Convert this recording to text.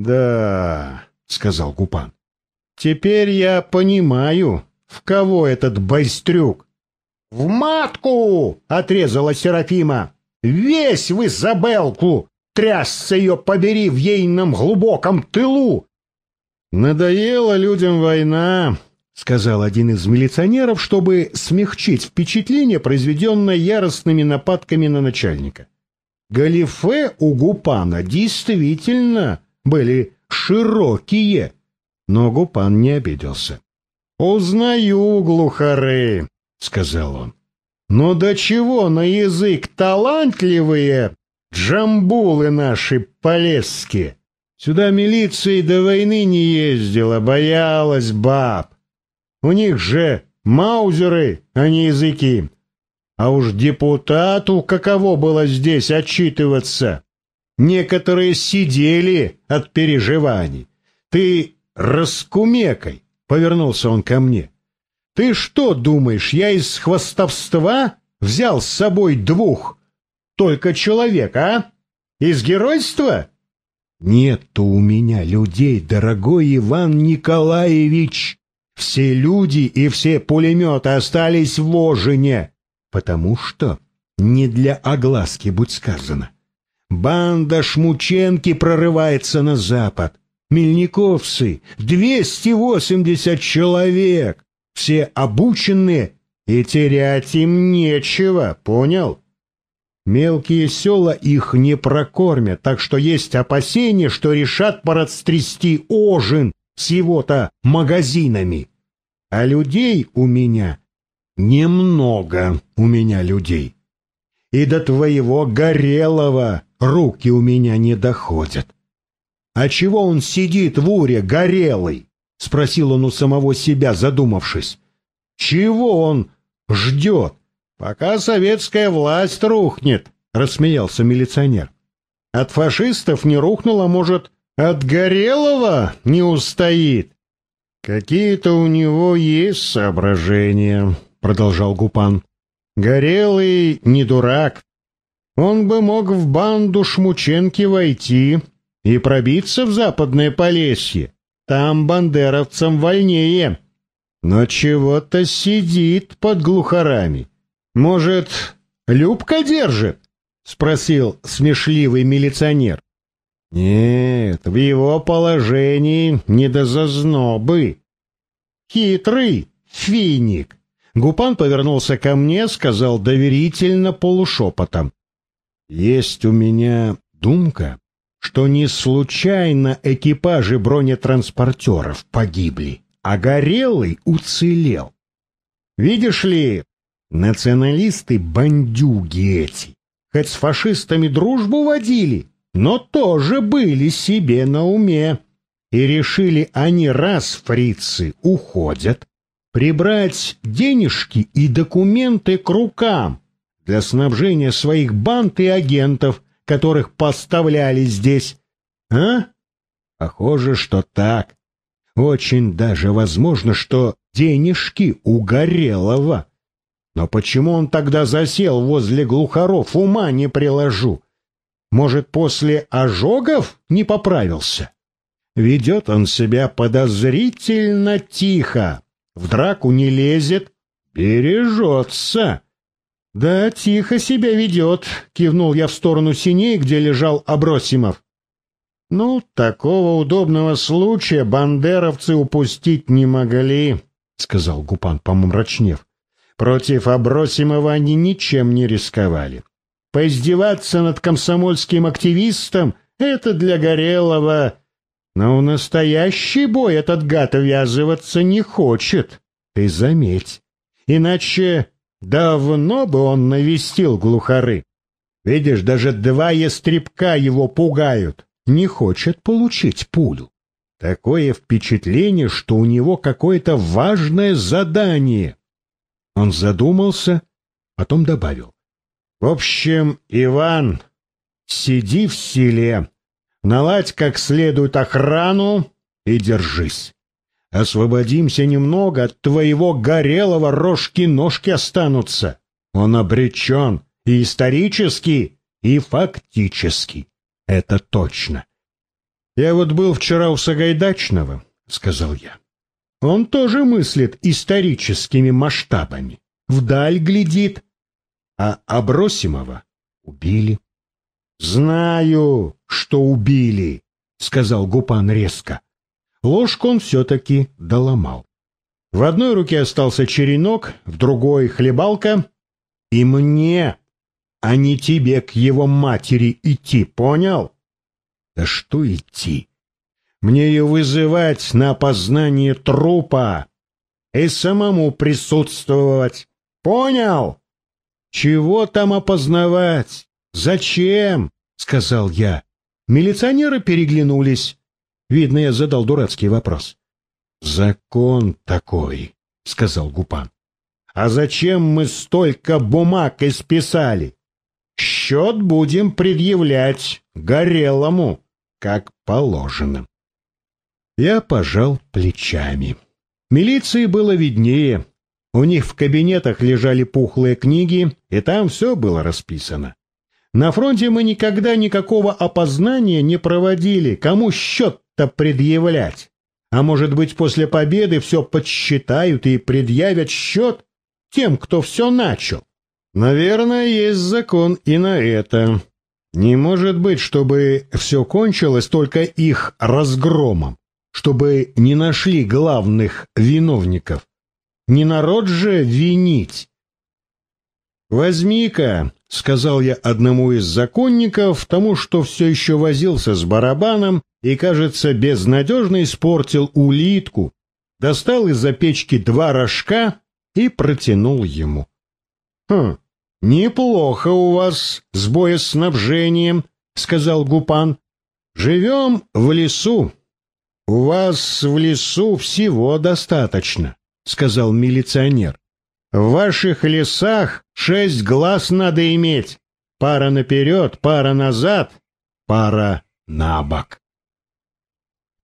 Да, сказал Гупан. Теперь я понимаю, в кого этот байстрюк. В матку! отрезала Серафима. Весь в Изабелку! Трясся ее побери в ейном глубоком тылу! Надоела людям война, сказал один из милиционеров, чтобы смягчить впечатление, произведенное яростными нападками на начальника. Галифе у Гупана действительно были широкие, но Гупан не обиделся. «Узнаю, глухары», — сказал он. «Но до чего на язык талантливые джамбулы наши полезские? Сюда милиция до войны не ездила, боялась баб. У них же маузеры, а не языки. А уж депутату каково было здесь отчитываться. Некоторые сидели от переживаний. Ты раскумекай, — повернулся он ко мне. Ты что думаешь, я из хвостовства взял с собой двух только человек, а? Из геройства? Нет-то у меня людей, дорогой Иван Николаевич. Все люди и все пулеметы остались в Ожине, потому что не для огласки, будь сказано. Банда Шмученки прорывается на запад. Мельниковцы — 280 человек. Все обученные, и терять им нечего, понял? Мелкие села их не прокормят, так что есть опасения, что решат порастрясти Ожин с его-то магазинами. А людей у меня немного у меня людей. И до твоего Горелого руки у меня не доходят. А чего он сидит в уре, Горелый? — спросил он у самого себя, задумавшись. «Чего он ждет, пока советская власть рухнет?» — рассмеялся милиционер. «От фашистов не рухнула, может, от Горелого не устоит?» «Какие-то у него есть соображения», — продолжал Гупан. «Горелый не дурак. Он бы мог в банду Шмученки войти и пробиться в западное Полесье. Там бандеровцам вольнее. Но чего-то сидит под глухарами. Может, Любка держит? Спросил смешливый милиционер. Нет, в его положении не до зазнобы. Хитрый финик. Гупан повернулся ко мне, сказал доверительно полушепотом. Есть у меня думка, что не случайно экипажи бронетранспортеров погибли, а Горелый уцелел. Видишь ли, националисты-бандюги эти, хоть с фашистами дружбу водили, но тоже были себе на уме. И решили они, раз фрицы уходят, прибрать денежки и документы к рукам для снабжения своих банд и агентов – которых поставляли здесь. А? Похоже, что так. Очень даже возможно, что денежки у Горелого. Но почему он тогда засел возле глухаров, ума не приложу. Может, после ожогов не поправился? Ведет он себя подозрительно тихо, в драку не лезет, бережется. «Да, тихо себя ведет», — кивнул я в сторону синей, где лежал Абросимов. «Ну, такого удобного случая бандеровцы упустить не могли», — сказал Гупан, помрачнев. «Против Абросимова они ничем не рисковали. Поиздеваться над комсомольским активистом — это для Горелого. Но в настоящий бой этот гад ввязываться не хочет, ты заметь. Иначе Давно бы он навестил глухары. Видишь, даже два ястребка его пугают. Не хочет получить пулю. Такое впечатление, что у него какое-то важное задание. Он задумался, потом добавил. В общем, Иван, сиди в селе, наладь как следует охрану и держись. Освободимся немного, от твоего горелого рожки-ножки останутся. Он обречен и исторически, и фактически. Это точно. Я вот был вчера у Сагайдачного, — сказал я. Он тоже мыслит историческими масштабами, вдаль глядит. А Абросимова убили. — Знаю, что убили, — сказал Гупан резко. Ложку он все-таки доломал. В одной руке остался черенок, в другой — хлебалка. И мне, а не тебе к его матери идти, понял? Да что идти? Мне ее вызывать на опознание трупа и самому присутствовать. Понял? Чего там опознавать? Зачем? Сказал я. Милиционеры переглянулись. Видно, я задал дурацкий вопрос. Закон такой, сказал Гупан. А зачем мы столько бумаг исписали? Счет будем предъявлять Горелому, как положено. Я пожал плечами. Милиции было виднее. У них в кабинетах лежали пухлые книги, и там все было расписано. На фронте мы никогда никакого опознания не проводили, кому счет-то предъявлять. А может быть, после победы все подсчитают и предъявят счет тем, кто все начал. Наверное, есть закон и на это. Не может быть, чтобы все кончилось только их разгромом чтобы не нашли главных виновников. Не народ же винить. «Возьми-ка», — сказал я одному из законников, тому, что все еще возился с барабаном и, кажется, безнадежно испортил улитку, достал из-за печки два рожка и протянул ему. «Хм, неплохо у вас с боеснабжением», — сказал Гупан. «Живем в лесу, «У вас в лесу всего достаточно», — сказал милиционер. «В ваших лесах шесть глаз надо иметь. Пара наперед, пара назад, пара на бок».